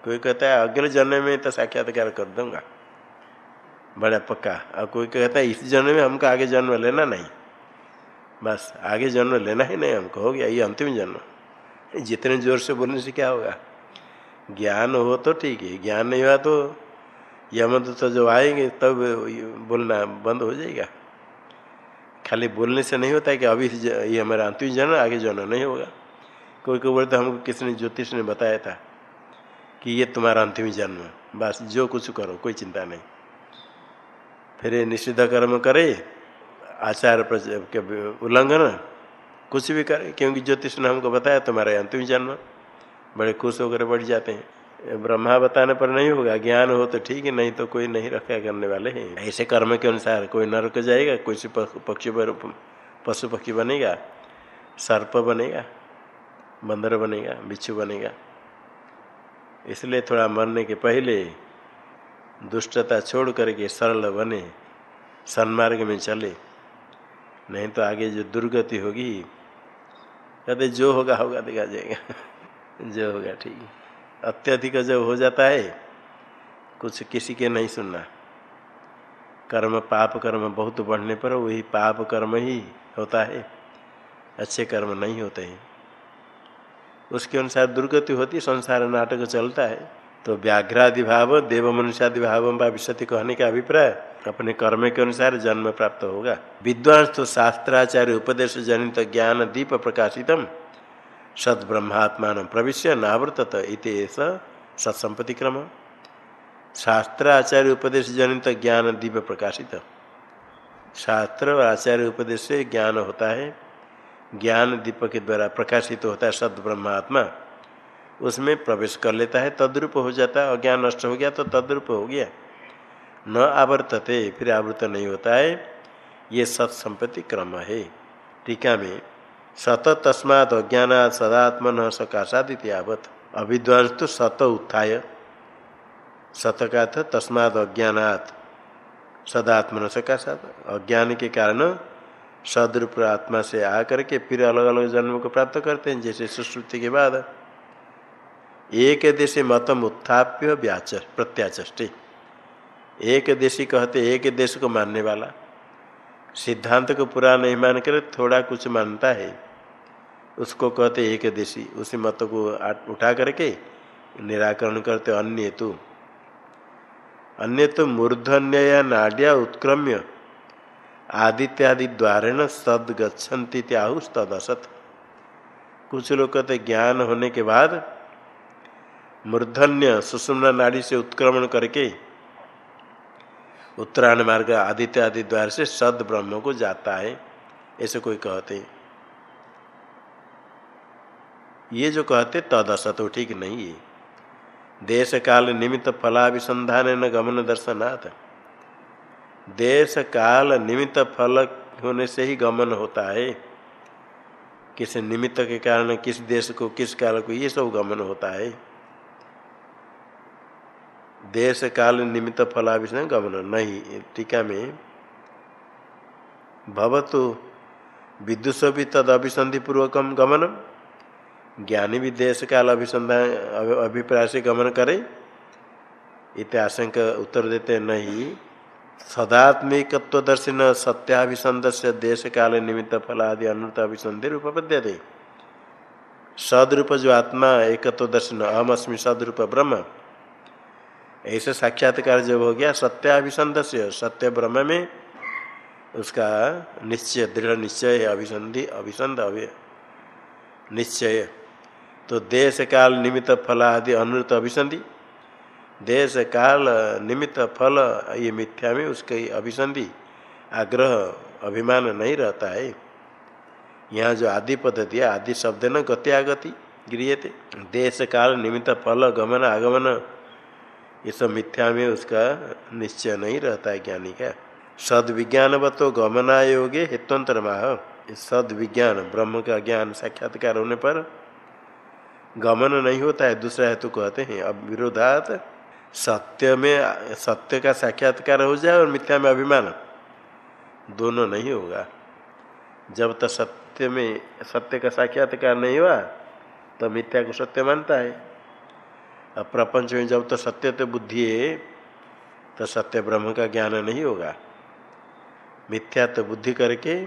कोई कहता है अगले जन्म में तो साक्षात्कार कर दूँगा। बड़ा पक्का। और कोई कहता है, इस जन्म में हमको आगे जन्म लेना नहीं। बस, आगे जन्म लेना ही नहीं हमको, हो गया, ये अंतिम जन्म। जितने ज़ोर से बोलने से क्या होगा? ज्ञान हो तो ठीक है, ज्ञान नहीं हुआ तो यम तो जब आएँगे, तब बोलना बंद हो जाएगा। खाली बोलने से नहीं होता है कि अभी ये हमारा अंतिम जन्म, आगे जन्म नहीं होगा। कोई कोई बोलते हमको किसी ने ज्योतिष ने बताया था कि ये तुम्हारा अंतिम जन्म। बस, जो कुछ करो, कोई चिंता नहीं। फिर निषिद्ध कर्म करे, आचार के उल्लंघन, कुछ भी करे, क्योंकि ज्योतिष ने हमको बताया, तुम्हारा अंतिम जन्म। बड़े खुश होकर बढ़ जाते हैं। ब्रह्मा बताने पर नहीं होगा, ज्ञान हो तो ठीक है, नहीं तो कोई नहीं रखा करने वाले हैं। ऐसे कर्म के अनुसार कोई नरक जाएगा, कोई पक्षी पर पशु पक्षी बनेगा, सर्प बनेगा, बंदर बनेगा, बिच्छू बनेगा। इसलिए थोड़ा मरने के पहले दुष्टता छोड़ करके सरल बने, सन्मार्ग में चले। नहीं तो आगे जो दुर्गति होगी, कहते जो होगा होगा देखा जाएगा। जो होगा ठीक अत्यधिक जब हो जाता है, कुछ किसी के नहीं सुनना। कर्म, पाप कर्म बहुत बढ़ने पर वही पाप कर्म ही होता है। अच्छे कर्म नहीं होते हैं। उसके अनुसार दुर्गति होती, संसार नाटक चलता है। तो व्याघ्रादि भाव देव मनुष्यादि भाव भविष्य कहने का अभिप्राय अपने कर्म के अनुसार जन्म प्राप्त होगा। विद्वांस तो शास्त्राचार्य उपदेश जनित ज्ञान दीप प्रकाशितम सद ब्रह्मात्मा प्रवेश नावर्तत इत सत्संपत्ति क्रम शास्त्र आचार्य उपदेश जनित ज्ञान दीप प्रकाशित। शास्त्र आचार्य उपदेश से ज्ञान होता है। ज्ञान दीप के द्वारा प्रकाशित होता है सद ब्रह्मात्मा उसमें प्रवेश कर लेता है, तद्रूप हो जाता है, अज्ञान नष्ट हो गया तो तद्रूप हो गया। न आवर्तते, फिर आवृत नहीं होता है। ये सत्संपत्ति क्रम है। टीका में, सत तस्मात् अज्ञान सदात्मन सकाशादित यावत। अविद्वांस तो सत उत्थाय। सत का था तस्माद अज्ञात सदात्मन सकाशात। अज्ञान के कारण सदरूप आत्मा से आकर के फिर अलग अलग जन्म को प्राप्त करते हैं, जैसे सुश्रुति के बाद। एक देशी मतम उत्थाप्य व्याच प्रत्याचे एक देशी कहते एक देश को मानने वाला। सिद्धांत को पूरा नहीं मान कर थोड़ा कुछ मानता है। उसको कहते एक देशी उसी मत को उठा करके निराकरण करते अन्य तो अन्य तो मूर्धन्य या नाड्या उत्क्रम्य। आदित्यादि द्वारेण सद गच्छन्ति त्याहुस तदसत कुछ लोग कहते ज्ञान होने के बाद मूर्धन्य सुषुम्ना नाड़ी से उत्क्रमण करके उत्तरायण मार्ग आदित्य आदि द्वार से सद ब्रह्म को जाता है। ऐसे कोई कहते ये जो कहते तद असत ठीक नहीं है। देश काल निमित्त फलाभिसंधान न गमन दर्शनाथ। देश काल निमित्त फल होने से ही गमन होता है। किस निमित्त के कारण, किस देश को, किस काल को, ये सब गमन होता है। देश काल निमित्त फलाभिषण गमन नहीं। टीका में, भवतु विदुष भी तद अभिसंधि पूर्वकम गमनम ज्ञानी भी देश काल अभिसंधान अभिप्राय से गमन करे इतिहासक उत्तर देते नहीं। सदात्मिकत्वदर्शिन सत्याभिसंध से देश काल निमित्त फलादि अनुत अभिसंधि उपपद्य सदरूप जो आत्मा एकत्व दर्शन अहमअस्मी सदरूप ब्रह्म। ऐसे साक्षात्कार जब हो गया सत्याभिसंध से सत्य ब्रह्म में उसका निश्चय, दृढ़ निश्चय है अभिसंधि, अभिसंध, अभि, निश्चय। तो देश काल निमित्त फल आदि अनुत अभिसंधि देश काल निमित्त फल, ये मिथ्या में उसके अभिसंधि, आग्रह, अभिमान नहीं रहता है। यहाँ जो आदि पद दिया आदि शब्द न गति आगति गृहते देश काल निमित्त फल, गमन, आगमन ये सब मिथ्या में उसका निश्चय नहीं रहता है ज्ञानी का। सद विज्ञानवतो गमनायोगे हेतुअंतर माह सद विज्ञान ब्रह्म का ज्ञान साक्षात्कार होने पर गमन नहीं होता है, दूसरा हेतु कहते हैं अब विरोधात। सत्य में, सत्य का साक्षात्कार हो जाए और मिथ्या में अभिमान, दोनों नहीं होगा। जब तक सत्य में, सत्य का साक्षात्कार नहीं हुआ तो मिथ्या को सत्य मानता है। प्रपंच में जब तो सत्य तो बुद्धि है तो सत्य ब्रह्म का ज्ञान नहीं होगा। मिथ्या तो बुद्धि करके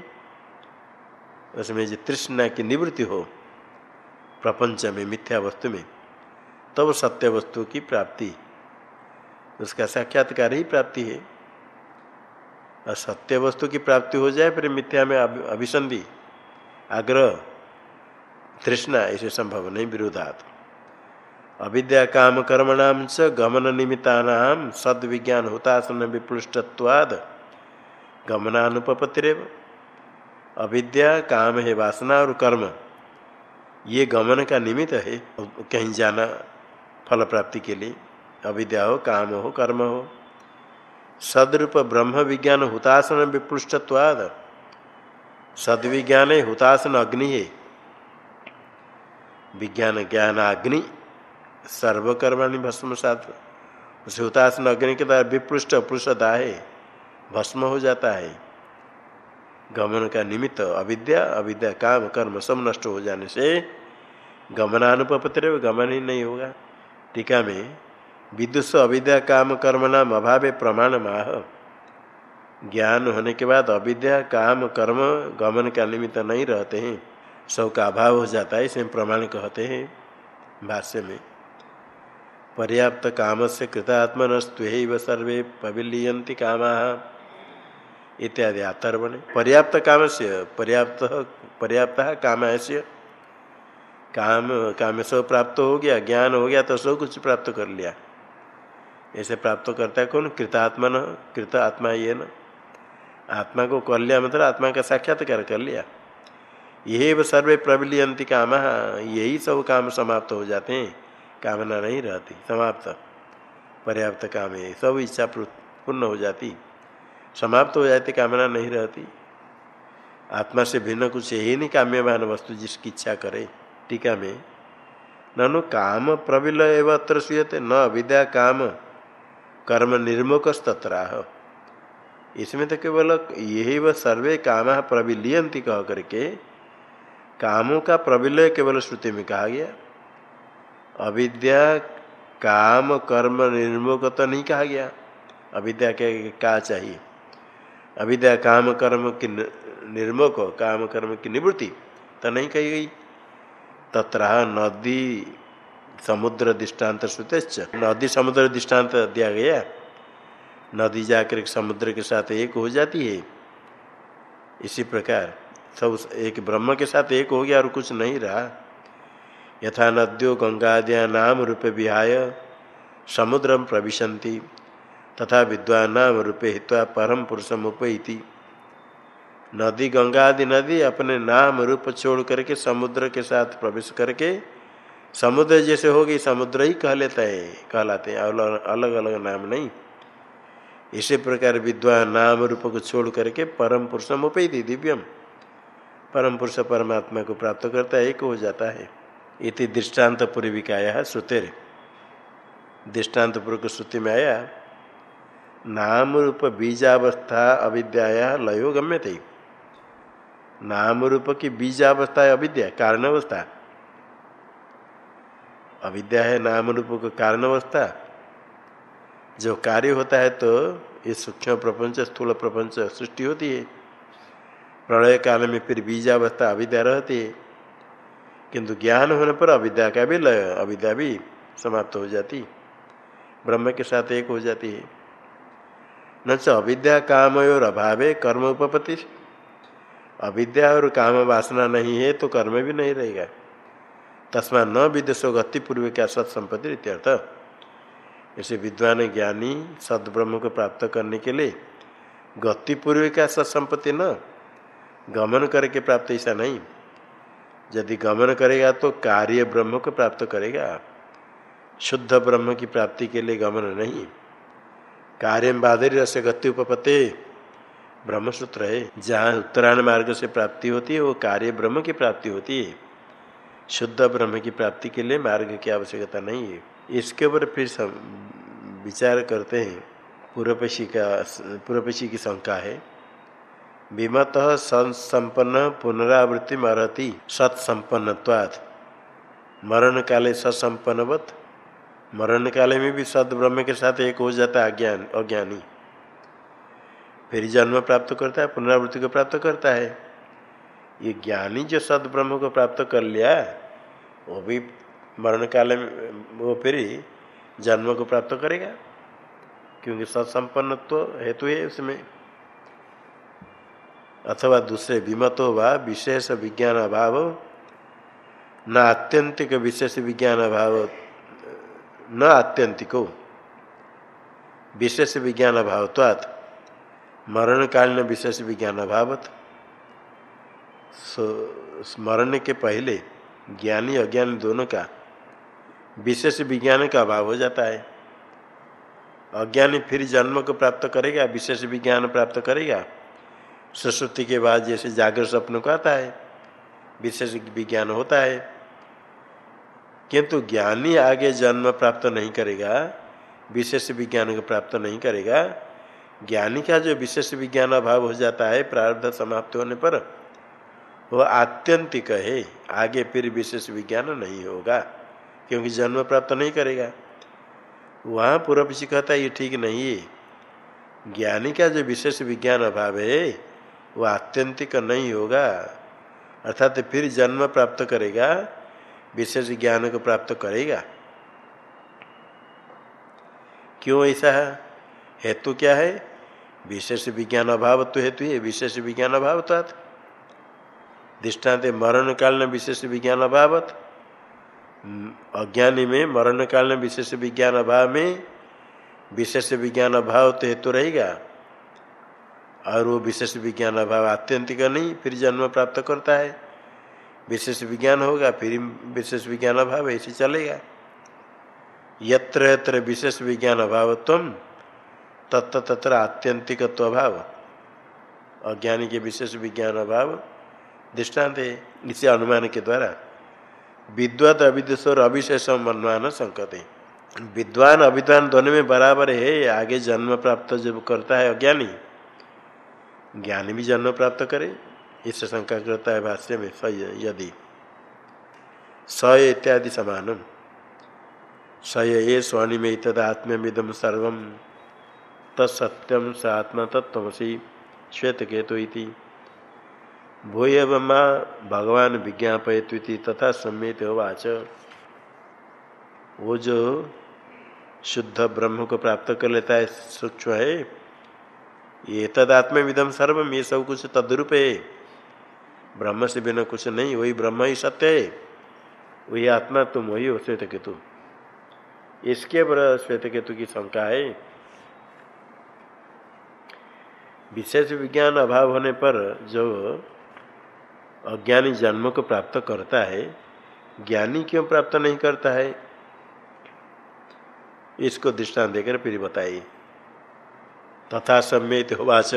उसमें जो तृष्णा की निवृत्ति हो, प्रपंच में, मिथ्या वस्तु में तब तो सत्य वस्तु की प्राप्ति, उसका साक्षात्कार ही प्राप्ति है। और सत्य वस्तु की प्राप्ति हो जाए, फिर मिथ्या में अभिसंधि, आग्रह, तृष्णा, ऐसे संभव नहीं, विरोधात। अविद्या काम कर्मणाम च गमन निमित्ता सद विज्ञान हुतासन विपृष्टत्वाद गमनानुपत्तिरव अविद्या, काम है वासना और कर्म, ये गमन का निमित्त है कहीं जाना फल प्राप्ति के लिए। अविद्या हो, काम हो, कर्म हो। सदरूप ब्रह्म विज्ञान हुतासन विपृष्टत्वाद। सदविज्ञान है हुतासन अग्नि है। विज्ञान ज्ञान अग्नि सर्वकर्माणी भस्म सात। उसे हुतासन अग्नि के द्वारा विपृष्ट पृष्ठता है भस्म हो जाता है। गमन का निमित्त अविद्या अविद्या काम, कर्म सब नष्ट हो जाने से गमनानुपत्र गमन ही नहीं होगा। टीका में विदुष अविद्या काम, कर्म नाम अभाव प्रमाण माह ज्ञान होने के बाद अविद्या, काम, कर्म, गमन का निमित्त नहीं रहते हैं। सब का अभाव हो जाता है इसमें प्रमाण कहते हैं। भाष्य में पर्याप्त काम से कृतात्मनस्तु सर्वे पविलियंती काम इत्यादि आतर्वण पर्याप्त काम से पर्याप्त पर्याप्त काम से काम काम सब प्राप्त हो गया, ज्ञान हो गया तो सब कुछ प्राप्त कर लिया। ऐसे प्राप्त करता है कौन? कृतात्मा न कृत आत्मा ये न। आत्मा को कर लिया मतलब आत्मा का साक्षात्कार कर लिया। यही सर्वे प्रबलियंती काम, यही सब काम समाप्त हो जाते हैं। कामना नहीं रहती, समाप्त। पर्याप्त काम है, सब इच्छा पूर्ण हो जाती। समाप्त हो जाती, कामना नहीं रहती। आत्मा से भिन्न कुछ यही नहीं काम्यमान वस्तु जिसकी इच्छा करे, टीका में। ननु काम प्रबिल एवं अत्र सुयते न अविद्या काम, कर्म निर्मुख तत्राह इसमें तो केवल यही वह सर्वे काम प्रबिलियंती कह करके, कामों का प्रबिलय केवल श्रुति में कहा गया। अविद्या, काम, कर्म, निर्मुख तो नहीं कहा गया। अविद्या के क्या चाहिए? अविद्या, काम, कर्म की निर्मुख, काम, कर्म की निवृत्ति तो नहीं कही गई। तत्र नदी, समुद्र दृष्टांत श्रुत नदी, समुद्र दृष्टांत दिया गया। नदी जाकर समुद्र के साथ एक हो जाती है। इसी प्रकार सब एक ब्रह्म के साथ एक हो गया और कुछ नहीं रहा। यथा नद्यो गंगाद्या नाम रूप विहाय समुद्र प्रविशंति तथा विद्वान नाम रूपे हित्वा परम पुरुषम उपैति नदी गंगा आदि नदी अपने नाम रूप छोड़ करके, समुद्र के साथ प्रवेश करके, समुद्र जैसे होगी, समुद्र ही कह लेता है, कहलाते हैं, अलग अलग नाम नहीं। इसी प्रकार विद्वान नाम रूप को छोड़ करके परम पुरुषम उपैति दिव्यम। परम पुरुष परमात्मा को प्राप्त करता है, एक हो जाता है। इति दृष्टांत पूर्विकाया श्रुतिर। दृष्टान्तपूर्वक श्रुति में आया नाम रूप बीजावस्था अविद्या लयो गम्य थे नाम रूप की बीजावस्था है अविद्या कारण अवस्था अविद्या है नाम रूप का कारण अवस्था जो कार्य होता है तो ये सूक्ष्म प्रपंच, स्थूल प्रपंच सृष्टि होती है। प्रलय काल में फिर बीजावस्था अविद्या रहती है। किंतु ज्ञान होने पर अविद्या का भी लय, अविद्या भी समाप्त हो जाती ब्रह्म के साथ एक हो जाती है। न च अविद्या काम और अभावे कर्म उपपति अविद्या और काम वासना नहीं है तो कर्म भी नहीं रहेगा। तस्मा न विदेशो गति पूर्व क्या सत्संपत्ति इत्यर्थ। ऐसे विद्वान ज्ञानी सदब्रह्म को प्राप्त करने के लिए गति पूर्व क्या सत्संपत्ति न गमन करके प्राप्त ऐसा नहीं। यदि गमन करेगा तो कार्य ब्रह्म को प्राप्त करेगा। शुद्ध ब्रह्म की प्राप्ति के लिए गमन नहीं। कार्य बाधर्य से गति उपपते ब्रह्मसूत्र है। जहाँ उत्तरायण मार्ग से प्राप्ति होती है, वो कार्य ब्रह्म की प्राप्ति होती है। शुद्ध ब्रह्म की प्राप्ति के लिए मार्ग की आवश्यकता नहीं है। इसके ऊपर फिर विचार करते हैं। पूर्वपक्षी का पूर्वपक्षी की शंका है। विमत सत्संपन्न पुनरावृत्ति मरती सत्संपन्नवाद मरण काले सत्संपन्नवत मरण काले में भी सद ब्रह्म के साथ एक हो जाता है अज्ञान, अज्ञानी। फिर जन्म प्राप्त करता है, पुनरावृत्ति को प्राप्त करता है। ये ज्ञानी जो सद ब्रह्म को प्राप्त कर लिया, वो भी मरण काल में, वो फिर जन्म को प्राप्त करेगा। क्योंकि सत्संपन्न तो हेतु है उसमें। अथवा दूसरे विमतो व विशेष विज्ञान अभाव, न आत्यंतिक विशेष विज्ञान अभाव, न आत्यंतिको। विशेष विज्ञान अभावत्वात् मरण कालीन विशेष विज्ञान अभावत। स्मरण के पहले ज्ञानी, अज्ञानी दोनों का विशेष विज्ञान का अभाव हो जाता है। अज्ञानी फिर जन्म को प्राप्त करेगा, विशेष विज्ञान प्राप्त करेगा सरस्वती के बाद जैसे जागृत स्वप्न को आता है, विशेष विज्ञान होता है। किंतु ज्ञानी आगे जन्म प्राप्त नहीं करेगा, विशेष विज्ञान को प्राप्त नहीं करेगा। ज्ञानी का जो विशेष विज्ञान अभाव हो जाता है, प्रारब्ध समाप्त होने पर, वह आत्यंतिक है। आगे फिर विशेष विज्ञान नहीं होगा, क्योंकि जन्म प्राप्त नहीं करेगा। वहाँ पूर्व पीछे कहता है, ये ठीक नहीं है। ज्ञानी का जो विशेष विज्ञान अभाव है वह आत्यंतिक नहीं होगा, अर्थात फिर जन्म प्राप्त करेगा, विशेष ज्ञान को प्राप्त करेगा। क्यों ऐसा है? हेतु क्या है? विशेष विज्ञान अभाव तो हेतु है विशेष विज्ञान अभाव तो दृष्टांत, मरण काल में विशेष विज्ञान अभावत अज्ञानी में मरण काल में विशेष विज्ञान अभाव में विशेष विज्ञान अभाव तो हेतु रहेगा। और वो विशेष विज्ञान अभाव आत्यंतिक नहीं, फिर जन्म प्राप्त करता है। विशेष विज्ञान होगा, फिर विशेष विज्ञान अभाव ऐसे चलेगा। यत्र यत्र विशेष विज्ञान अभावत्व तत्व तत्र आत्यंतिक अभाव। अज्ञानी के विशेष विज्ञान अभाव दृष्टांत है, इसे अनुमान के द्वारा। विद्वत अविद्वेश और अविशेष अनुमान संकत। विद्वान अविद्वान दोनों में बराबर है, आगे जन्म प्राप्त जब करता है अज्ञानी। ज्ञानी भी जन्म प्राप्त करे। इससे शंका करता है भाष्य में, स यदि। स इत्यादि समानम। स ये स्वनिमे तदात्म्यमिदम सर्व। तत्सत्यम स आत्मा तत्वसी श्वेत केतु भूय माँ भगवान विज्ञापयती तथा सम्यत वाच वो जो शुद्ध ब्रह्म को प्राप्त कर लेता है, सूक्ष्म है ये तदात्म विदम सर्वम ये सब कुछ तद्रूप। है ब्रह्म से बिना कुछ नहीं, वही ब्रह्म ही सत्य है। वही आत्मा तुम, वही हो श्वेत केतु इसके पर श्वेत केतु की शंका है। विशेष विज्ञान अभाव होने पर जो अज्ञानी जन्म को प्राप्त करता है, ज्ञानी क्यों प्राप्त नहीं करता है? इसको दृष्टान देकर फिर बताइए। तथा सम्यत होवाच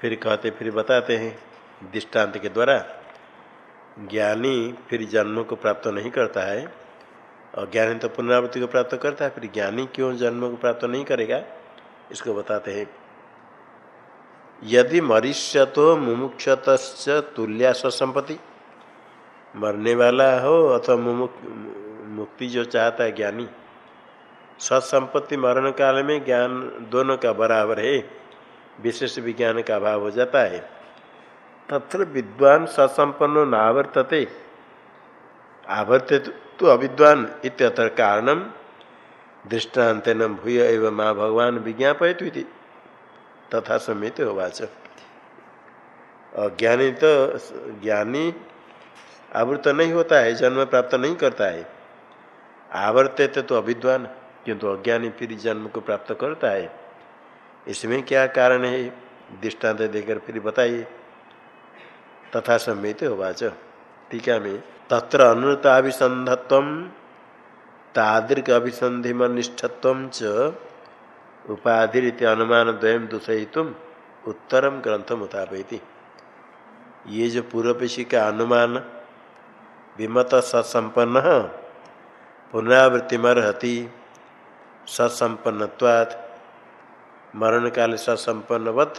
फिर कहते, फिर बताते हैं, दृष्टांत के द्वारा, ज्ञानी फिर जन्म को प्राप्त नहीं करता है, और ज्ञानी तो पुनरावृत्ति को प्राप्त करता है, फिर ज्ञानी क्यों जन्म को प्राप्त नहीं करेगा? इसको बताते हैं। यदि मरीष्य तो मुमुक्षत तुल्या संपत्ति मरने वाला हो अथवा मुक्ति जो चाहता है ज्ञानी सत्संपत्ति मरण काल में ज्ञान दोनों का बराबर है। विशेष विज्ञान का अभाव हो जाता है। तत्र विद्वान सत्संपन्नो नावर्तते। आवर्त तो अविद्वान इत्यत्र कारणम दृष्टान्तेन भूय एवं माँ भगवान विज्ञापयत तथा समित होवाच। अज्ञानी तो ज्ञानी आवृत नहीं होता है, जन्म प्राप्त नहीं करता है। आवर्त तो अविद्वान। किंतु अज्ञानी फिर जन्म को प्राप्त करता है। इसमें क्या कारण है? दृष्टांत देकर फिर बताइए। तथा सम्मित होवाच टीका में, तत्र अनुताभिसंधत्व तादृक अभिसंधिमनिष्ठत्व च उपाधिरित अनुमान द्वयम दूषयितुम उत्तरम ग्रंथ मुतापयती ये जो पूर्वपेशी का अनुमान विमत सत्संपन्न पुनरावृत्तिमर्हति। सत्संपन्नवाद मरण काल सत्संपन्नवत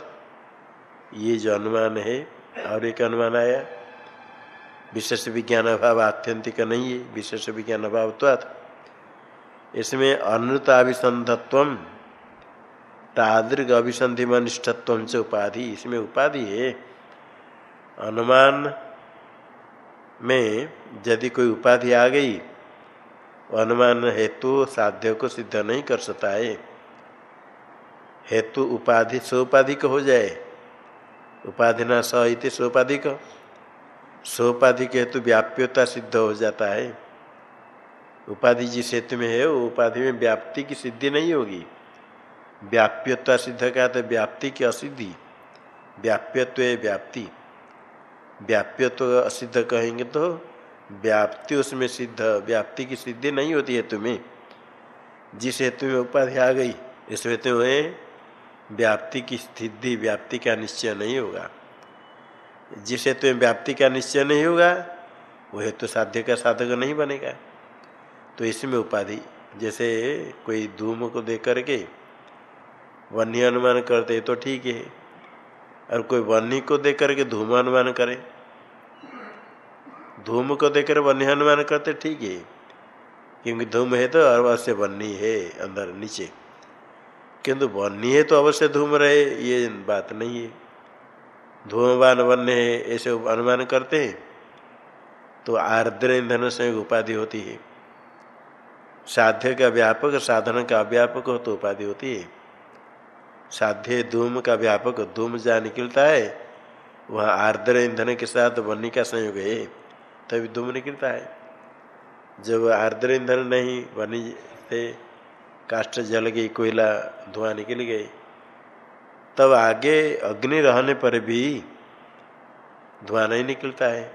ये जो अनुमान है, और एक अनुमान आया। विशेष विज्ञान अभाव आत्यंतिक नहीं है, विशेष विज्ञान अभाव इसमें अनुताभिसंधत्व, तादृग अभिसंधि मनिष्ठत्व से उपाधि, इसमें उपाधि है। अनुमान में यदि कोई उपाधि आ गई अनुमान हेतु साध्य को सिद्ध नहीं कर सकता है हेतु उपाधि सोपाधिक हो जाए। उपाधि न सहित सोपाधिक। सोपाधिक हेतु व्याप्यता सिद्ध हो जाता है। उपाधि जिस हेतु में है, वो उपाधि में व्याप्ति की सिद्धि नहीं होगी। व्याप्यता सिद्ध का तो व्याप्ति की असिद्धि। व्याप्यत्व व्याप्ति। व्याप्यत्व असिद्ध कहेंगे तो व्याप्ति उसमें सिद्ध, व्याप्ति की सिद्धि नहीं होती है तुम्हें। जिस हेतु में उपाधि आ गई इस हेतु में व्याप्ति की सिद्धि, व्याप्ति का निश्चय नहीं होगा। जिस हेतु में व्याप्ति का निश्चय नहीं होगा, वो हेतु साध्य का साधक नहीं बनेगा। तो इसमें उपाधि, जैसे कोई धूम को देख करके वन्य अनुमान करते तो ठीक है। और कोई वन्य को देख करके धूम अनुमान करे धूम को देखकर वन्य अनुमान करते, ठीक है। क्योंकि धूम है तो अवश्य बन्नी है अंदर नीचे। किंतु बन्नी है तो अवश्य धूम रहे, ये बात नहीं है। धूमवान वन्य है, ऐसे अनुमान करते हैं तो आर्द्र ईंधन से उपाधि होती है। साध्य का व्यापक, साधन का अव्यापक हो तो उपाधि होती है। साध्य धूम का व्यापक, धूम जहाँ निकलता है, वहाँ आर्द्र ईंधन के साथ बन्नी का संयोग है। तभी धूम निकलता है। जब आर्द्र ईंधन नहीं बनी से काष्ट जल गई कोयला धुआँ निकल गई तब आगे अग्नि रहने पर भी धुआँ नहीं निकलता है।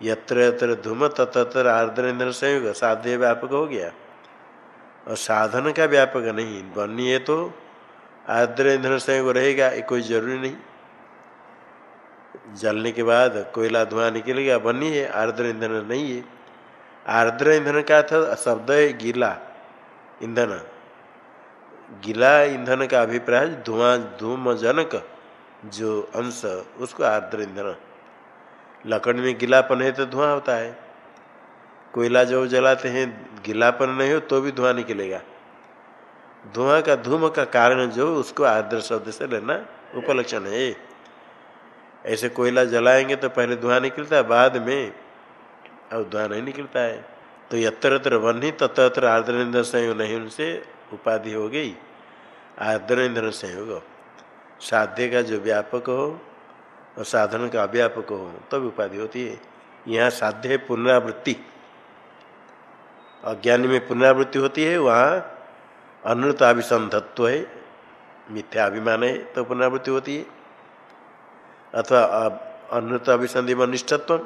यत्र यत्र धूम तत्र आर्द्र ईंधन संयोग साध्य व्यापक हो गया। और साधन का व्यापक नहीं बनी है तो आर्द्र ईंधन संयोग रहेगा, ये कोई ज़रूरी नहीं। जलने के बाद कोयला धुआँ निकलेगा बनी है, आर्द्र ईंधन नहीं है। आर्द्र ईंधन का था शब्द है गीला ईंधन। गीला ईंधन का अभिप्राय धुआँ धूम जनक जो अंश, उसको आर्द्र ईंधन। लकड़ी में गीलापन है तो धुआँ होता है। कोयला जो जलाते हैं, गीलापन नहीं हो तो भी धुआँ निकलेगा। धुआँ का धूम का कारण जो, उसको आर्द्र शब्द से लेना उपलक्षण है। ऐसे कोयला जलाएँगे तो पहले धुआँ निकलता है, बाद में अब धुआँ नहीं निकलता है। तो यत्र यत्र बनी तत्र आर्द्र इंद्र संयोग नहीं, उनसे उपाधि हो गई। आर्द्र इंद्र संयोग। साध्य का जो व्यापक हो और साधन का अव्यापक हो, तब तो उपाधि होती है। यहाँ साध्य है पुनरावृत्ति। अज्ञानी में पुनरावृत्ति होती है, वहाँ अनुताभिसंधत्व है मिथ्याभिमान है तो पुनरावृत्ति होती है। अथवा अनुत अभिसंधि व निष्ठत्व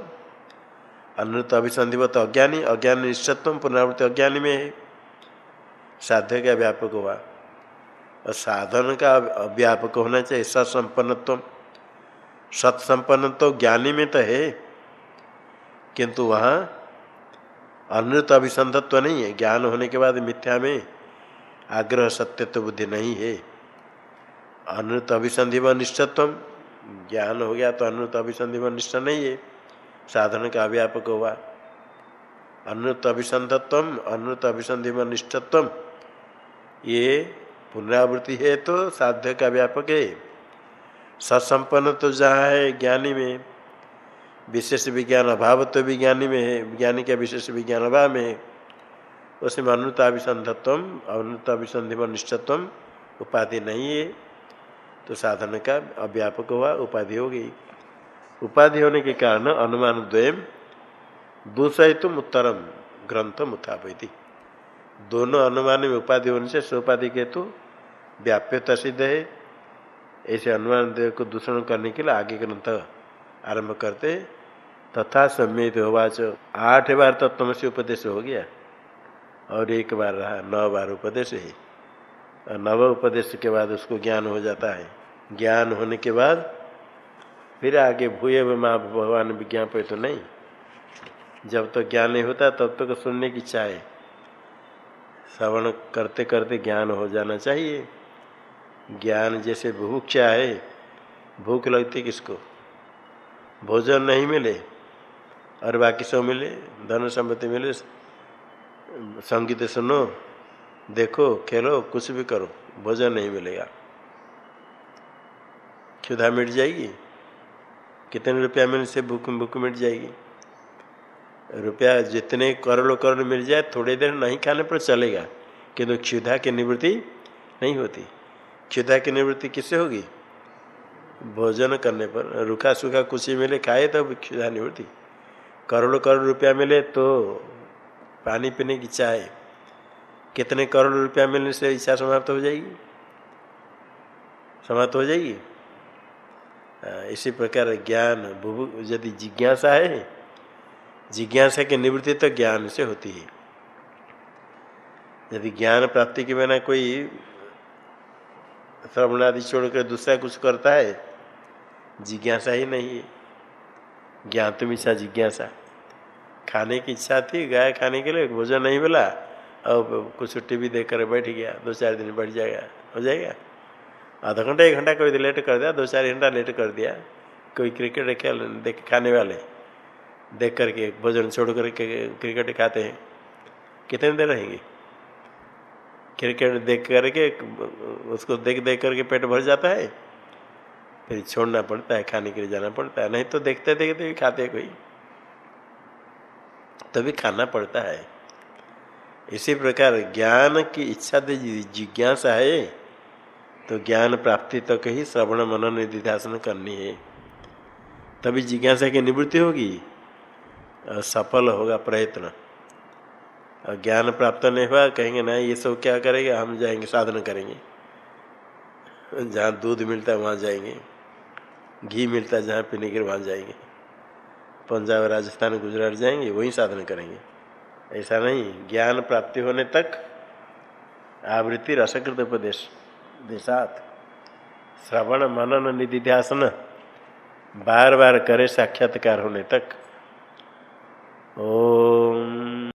अनुत अभिसंधि व तो अज्ञानी, अज्ञान निष्ठत्व पुनरावृत्ति अज्ञानी में है। साध्य का व्यापक हुआ और साधन का व्यापक होना चाहिए सत्संपन्नत्व सत्संपन्न तो ज्ञानी में तो है, किंतु वहाँ अनुत अभिसंधत्व नहीं है। ज्ञान होने के बाद मिथ्या में आग्रह, सत्यत्व, बुद्धि नहीं है। अनुत अभिसंधि व निष्ठत्व ज्ञान हो गया तो अनुत अभिसंधि में निष्ठा नहीं है। साधन का व्यापक हुआ। अनुत अभिसंधत्व अनुत अभिसंधि में निष्ठत्व ये पुनरावृत्ति है तो साध्य का व्यापक है। सत्संपन्न तो जहाँ है ज्ञानी में, विशेष विज्ञान अभाव तो विज्ञानी में है विज्ञानी का विशेष विज्ञान अभाव में उसमें अनुताभिसंधत्व अनुताभिसंधि में निष्ठत्व उपाधि नहीं है। तो साधन का अव्यापक हुआ, उपाधि हो गई उपाधि होने के कारण अनुमान द्वयम दूषयितुम उत्तरम ग्रंथ मुथापति दोनों अनुमान में उपाधि होने से सोपाधि के तो व्याप्यता सिद्ध है। ऐसे अनुमान देव को दूषण करने के लिए आगे ग्रंथ आरंभ करते तथा सम्यत होवाच आठ बार तत्व से उपदेश हो गया। और एक बार रहा, नौ बार उपदेश है। नव उपदेश के बाद उसको ज्ञान हो जाता है। ज्ञान होने के बाद फिर आगे भूय माँ भगवान विज्ञापन तो नहीं। जब तक तो ज्ञान नहीं होता, तब तक तो सुनने की इच्छा है। श्रवण करते करते ज्ञान हो जाना चाहिए। ज्ञान जैसे भूख क्या है, भूख लगती किसको? भोजन नहीं मिले और बाकी सब मिले, धन संपत्ति मिले, संगीत सुनो देखो, खेलो, कुछ भी करो भोजन नहीं मिलेगा। क्षुधा मिट जाएगी? कितने रुपया मिलने से भूख भूख मिट जाएगी? रुपया जितने करोड़ों, करोड़ मिल जाए, थोड़ी देर नहीं खाने पर चलेगा। किंतु क्षुधा की निवृत्ति नहीं होती। क्षुधा की निवृत्ति किससे होगी? भोजन करने पर। रुखा सूखा कुछ ही मिले, खाए तो क्षुधा निवृत्ति। करोड़ों, करोड़ रुपया मिले तो पानी पीने की है कितने करोड़ रुपया मिलने से इच्छा समाप्त हो जाएगी? समाप्त हो जाएगी? इसी प्रकार ज्ञान यदि जिज्ञासा है, जिज्ञासा की निवृत्ति तो ज्ञान से होती है। यदि ज्ञान प्राप्ति के बिना कोई श्रवण आदि छोड़कर दूसरा कुछ करता है, जिज्ञासा ही नहीं है। ज्ञान तुम इच्छा जिज्ञासा। खाने की इच्छा थी, गाय खाने के लिए भोजन नहीं मिला और कुछ टीवी देख कर बैठ गया, दो चार दिन बैठ जाएगा, हो जाएगा? आधा घंटा, एक घंटा कोई लेट कर दिया, दो चार घंटा लेट कर दिया। कोई क्रिकेट खेल, देख, खाने वाले, देख करके, भोजन छोड़ करके क्रिकेट खाते हैं। कितने देर रहेंगे? क्रिकेट देख करके, उसको देख देख करके पेट भर जाता है। फिर छोड़ना पड़ता है, खाने के लिए जाना पड़ता है। नहीं तो देखते देखते भी खाते कोई। तभी तो खाना पड़ता है। इसी प्रकार ज्ञान की इच्छा जिज्ञासा है तो ज्ञान प्राप्ति तक तो ही श्रवण मनन निधिध्यासन करनी है। तभी जिज्ञासा की निवृत्ति होगी सफल होगा प्रयत्न। और ज्ञान प्राप्त नहीं हुआ, कहेंगे ना ये सब क्या करेंगे? हम जाएँगे, साधन करेंगे। जहाँ दूध मिलता है, वहाँ जाएँगे। घी मिलता है, जहाँ पीने के वहाँ जाएँगे। पंजाब, राजस्थान, गुजरात जाएँगे, वहीं साधन करेंगे। ऐसा नहीं, ज्ञान प्राप्ति होने तक आवृत्ति रसकृत उपदेश, देशात। श्रवण मनन निधिध्यासन, बार बार करे साक्षात्कार होने तक। ओम।